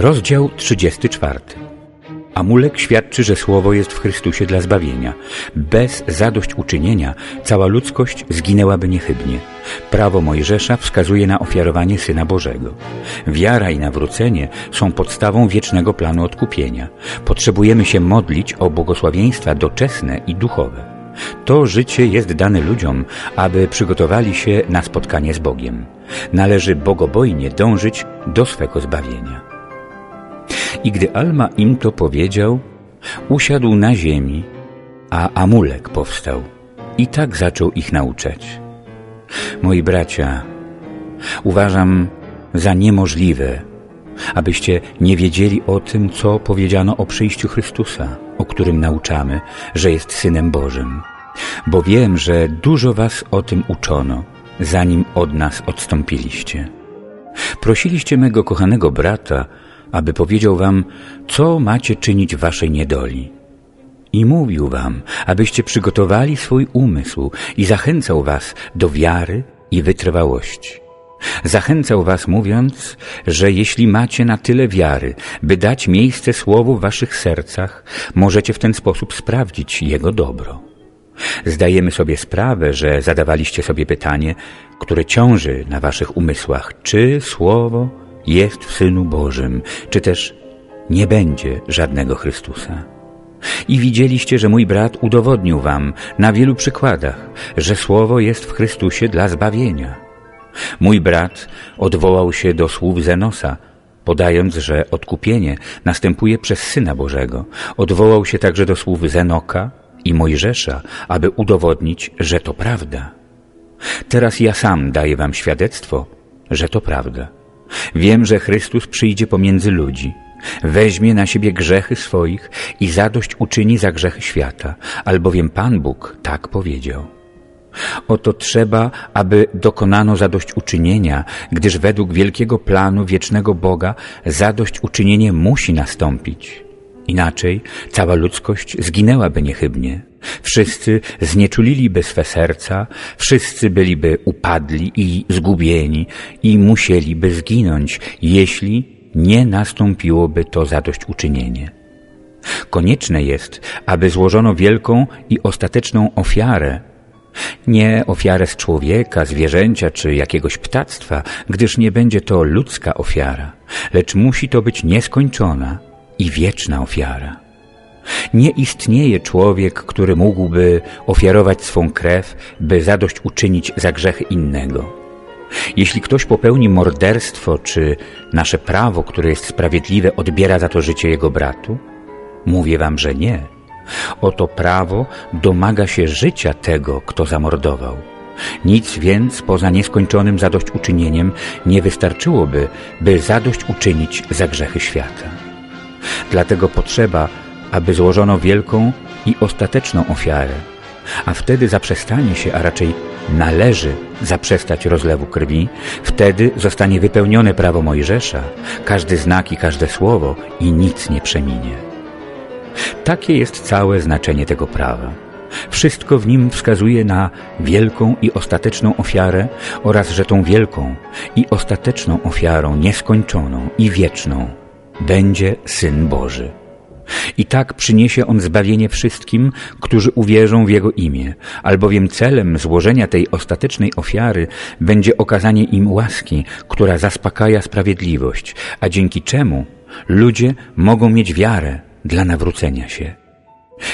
Rozdział 34. Amulek świadczy, że Słowo jest w Chrystusie dla zbawienia. Bez zadośćuczynienia cała ludzkość zginęłaby niechybnie. Prawo Mojżesza wskazuje na ofiarowanie Syna Bożego. Wiara i nawrócenie są podstawą wiecznego planu odkupienia. Potrzebujemy się modlić o błogosławieństwa doczesne i duchowe. To życie jest dane ludziom, aby przygotowali się na spotkanie z Bogiem. Należy bogobojnie dążyć do swego zbawienia. I gdy Alma im to powiedział, usiadł na ziemi, a Amulek powstał i tak zaczął ich nauczać. Moi bracia, uważam za niemożliwe, abyście nie wiedzieli o tym, co powiedziano o przyjściu Chrystusa, o którym nauczamy, że jest Synem Bożym. Bo wiem, że dużo was o tym uczono, zanim od nas odstąpiliście. Prosiliście mego kochanego brata, aby powiedział wam, co macie czynić w waszej niedoli. I mówił wam, abyście przygotowali swój umysł i zachęcał was do wiary i wytrwałości. Zachęcał was mówiąc, że jeśli macie na tyle wiary, by dać miejsce słowu w waszych sercach, możecie w ten sposób sprawdzić jego dobro. Zdajemy sobie sprawę, że zadawaliście sobie pytanie, które ciąży na waszych umysłach, czy słowo jest w Synu Bożym, czy też nie będzie żadnego Chrystusa. I widzieliście, że mój brat udowodnił wam na wielu przykładach, że Słowo jest w Chrystusie dla zbawienia. Mój brat odwołał się do słów Zenosa, podając, że odkupienie następuje przez Syna Bożego. Odwołał się także do słów Zenoka i Mojżesza, aby udowodnić, że to prawda. Teraz ja sam daję wam świadectwo, że to prawda. Wiem, że Chrystus przyjdzie pomiędzy ludzi, weźmie na siebie grzechy swoich i zadość uczyni za grzechy świata, albowiem Pan Bóg tak powiedział. Oto trzeba, aby dokonano zadośćuczynienia, gdyż według wielkiego planu wiecznego Boga zadośćuczynienie musi nastąpić. Inaczej cała ludzkość zginęłaby niechybnie. Wszyscy znieczuliliby swe serca, wszyscy byliby upadli i zgubieni i musieliby zginąć, jeśli nie nastąpiłoby to zadośćuczynienie. Konieczne jest, aby złożono wielką i ostateczną ofiarę, nie ofiarę z człowieka, zwierzęcia czy jakiegoś ptactwa, gdyż nie będzie to ludzka ofiara, lecz musi to być nieskończona i wieczna ofiara. Nie istnieje człowiek, który mógłby ofiarować swą krew, by zadośćuczynić za grzechy innego. Jeśli ktoś popełni morderstwo, czy nasze prawo, które jest sprawiedliwe, odbiera za to życie jego bratu? Mówię wam, że nie. Oto prawo domaga się życia tego, kto zamordował. Nic więc poza nieskończonym zadośćuczynieniem nie wystarczyłoby, by zadośćuczynić za grzechy świata. Dlatego potrzeba, aby złożono wielką i ostateczną ofiarę, a wtedy zaprzestanie się, a raczej należy zaprzestać rozlewu krwi, wtedy zostanie wypełnione prawo Mojżesza, każdy znak i każde słowo i nic nie przeminie. Takie jest całe znaczenie tego prawa. Wszystko w nim wskazuje na wielką i ostateczną ofiarę oraz, że tą wielką i ostateczną ofiarą nieskończoną i wieczną będzie Syn Boży. I tak przyniesie On zbawienie wszystkim, którzy uwierzą w Jego imię, albowiem celem złożenia tej ostatecznej ofiary będzie okazanie im łaski, która zaspokaja sprawiedliwość, a dzięki czemu ludzie mogą mieć wiarę dla nawrócenia się.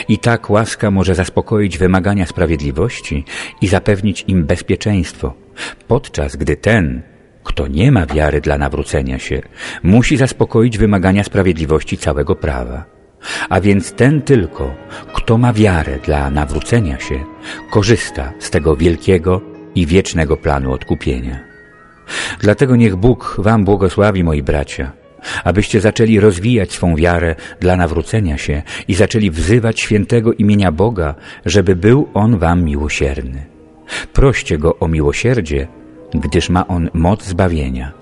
I tak łaska może zaspokoić wymagania sprawiedliwości i zapewnić im bezpieczeństwo, podczas gdy ten, kto nie ma wiary dla nawrócenia się, musi zaspokoić wymagania sprawiedliwości całego prawa. A więc ten tylko, kto ma wiarę dla nawrócenia się, korzysta z tego wielkiego i wiecznego planu odkupienia. Dlatego niech Bóg wam błogosławi, moi bracia, abyście zaczęli rozwijać swą wiarę dla nawrócenia się i zaczęli wzywać świętego imienia Boga, żeby był On wam miłosierny. Proście Go o miłosierdzie, gdyż ma On moc zbawienia.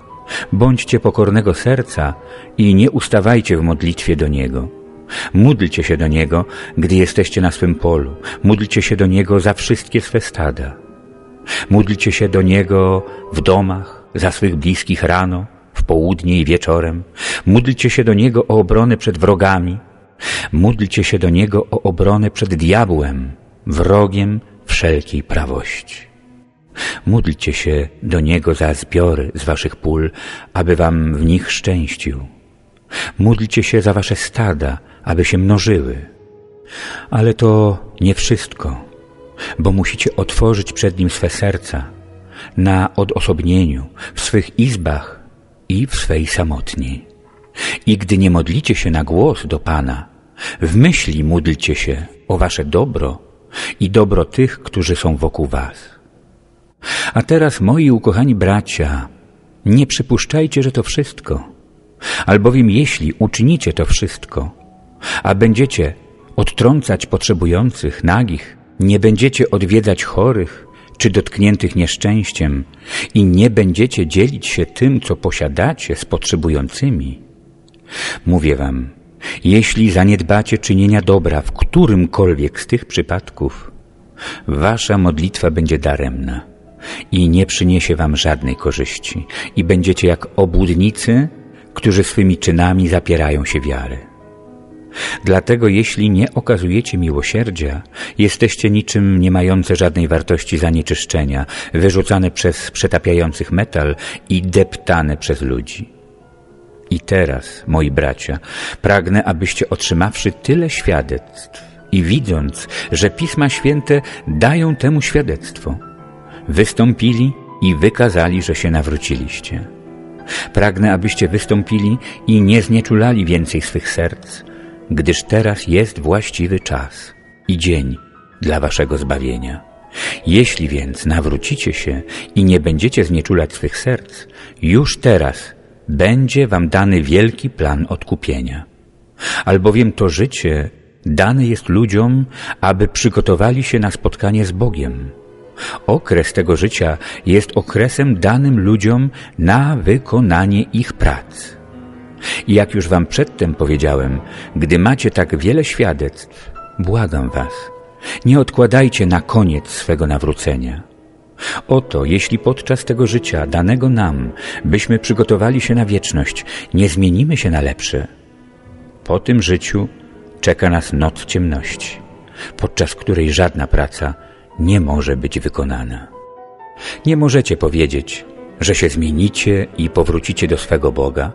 Bądźcie pokornego serca i nie ustawajcie w modlitwie do Niego. Módlcie się do Niego, gdy jesteście na swym polu. Módlcie się do Niego za wszystkie swe stada. Módlcie się do Niego w domach, za swych bliskich rano w południe i wieczorem. Módlcie się do Niego o obronę przed wrogami. Módlcie się do Niego o obronę przed diabłem, wrogiem wszelkiej prawości. Módlcie się do Niego za zbiory z waszych pól, aby wam w nich szczęścił. Módlcie się za wasze stada, aby się mnożyły. Ale to nie wszystko, bo musicie otworzyć przed Nim swe serca na odosobnieniu, w swych izbach i w swej samotni. I gdy nie modlicie się na głos do Pana, w myśli módlcie się o wasze dobro i dobro tych, którzy są wokół was. A teraz, moi ukochani bracia, nie przypuszczajcie, że to wszystko, albowiem jeśli uczynicie to wszystko, a będziecie odtrącać potrzebujących, nagich, nie będziecie odwiedzać chorych czy dotkniętych nieszczęściem i nie będziecie dzielić się tym, co posiadacie z potrzebującymi. Mówię wam, jeśli zaniedbacie czynienia dobra w którymkolwiek z tych przypadków, wasza modlitwa będzie daremna i nie przyniesie wam żadnej korzyści i będziecie jak obłudnicy, którzy swymi czynami zapierają się wiary. Dlatego jeśli nie okazujecie miłosierdzia, jesteście niczym nie mające żadnej wartości zanieczyszczenia, wyrzucane przez przetapiających metal i deptane przez ludzi. I teraz, moi bracia, pragnę, abyście otrzymawszy tyle świadectw i widząc, że Pisma Święte dają temu świadectwo, wystąpili i wykazali, że się nawróciliście. Pragnę, abyście wystąpili i nie znieczulali więcej swych serc, gdyż teraz jest właściwy czas i dzień dla waszego zbawienia. Jeśli więc nawrócicie się i nie będziecie znieczulać swych serc, już teraz będzie wam dany wielki plan odkupienia. Albowiem to życie dane jest ludziom, aby przygotowali się na spotkanie z Bogiem. Okres tego życia jest okresem danym ludziom na wykonanie ich prac. I jak już wam przedtem powiedziałem, gdy macie tak wiele świadectw, błagam was, nie odkładajcie na koniec swego nawrócenia. Oto, jeśli podczas tego życia danego nam, byśmy przygotowali się na wieczność, nie zmienimy się na lepsze. Po tym życiu czeka nas noc ciemności, podczas której żadna praca nie może być wykonana. Nie możecie powiedzieć, że się zmienicie i powrócicie do swego Boga,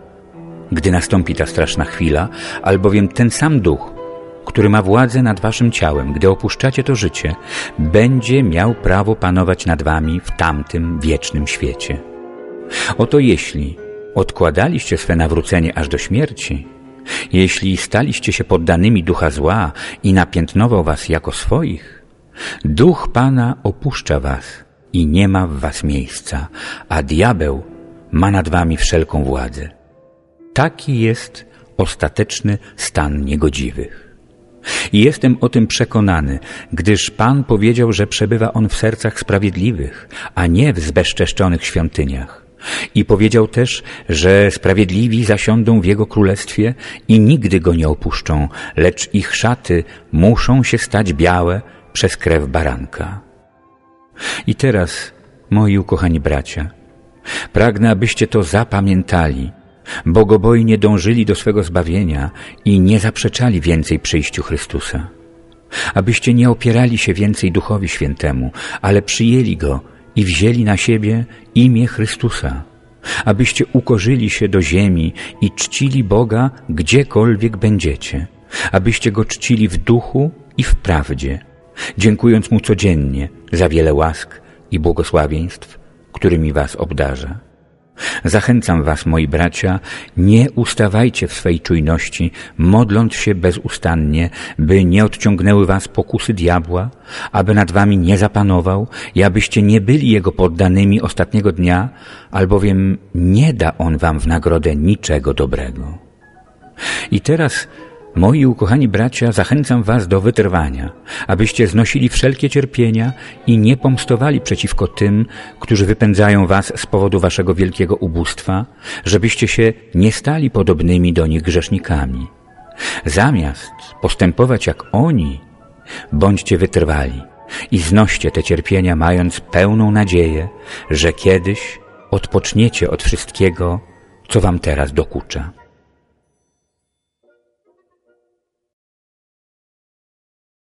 gdy nastąpi ta straszna chwila, albowiem ten sam duch, który ma władzę nad waszym ciałem, gdy opuszczacie to życie, będzie miał prawo panować nad wami w tamtym wiecznym świecie. Oto jeśli odkładaliście swe nawrócenie aż do śmierci, jeśli staliście się poddanymi ducha zła i napiętnował was jako swoich, duch Pana opuszcza was i nie ma w was miejsca, a diabeł ma nad wami wszelką władzę. Taki jest ostateczny stan niegodziwych. I jestem o tym przekonany, gdyż Pan powiedział, że przebywa On w sercach sprawiedliwych, a nie w zbezczeszczonych świątyniach. I powiedział też, że sprawiedliwi zasiądą w Jego królestwie i nigdy Go nie opuszczą, lecz ich szaty muszą się stać białe przez krew baranka. I teraz, moi ukochani bracia, pragnę, abyście to zapamiętali Bogobojnie dążyli do swego zbawienia i nie zaprzeczali więcej przyjściu Chrystusa. Abyście nie opierali się więcej Duchowi Świętemu, ale przyjęli Go i wzięli na siebie imię Chrystusa. Abyście ukorzyli się do ziemi i czcili Boga gdziekolwiek będziecie. Abyście Go czcili w duchu i w prawdzie, dziękując Mu codziennie za wiele łask i błogosławieństw, którymi Was obdarza. Zachęcam was, moi bracia, nie ustawajcie w swej czujności, modląc się bezustannie, by nie odciągnęły was pokusy diabła, aby nad wami nie zapanował i abyście nie byli jego poddanymi ostatniego dnia, albowiem nie da on wam w nagrodę niczego dobrego. I teraz Moi ukochani bracia, zachęcam was do wytrwania, abyście znosili wszelkie cierpienia i nie pomstowali przeciwko tym, którzy wypędzają was z powodu waszego wielkiego ubóstwa, żebyście się nie stali podobnymi do nich grzesznikami. Zamiast postępować jak oni, bądźcie wytrwali i znoście te cierpienia, mając pełną nadzieję, że kiedyś odpoczniecie od wszystkiego, co wam teraz dokucza.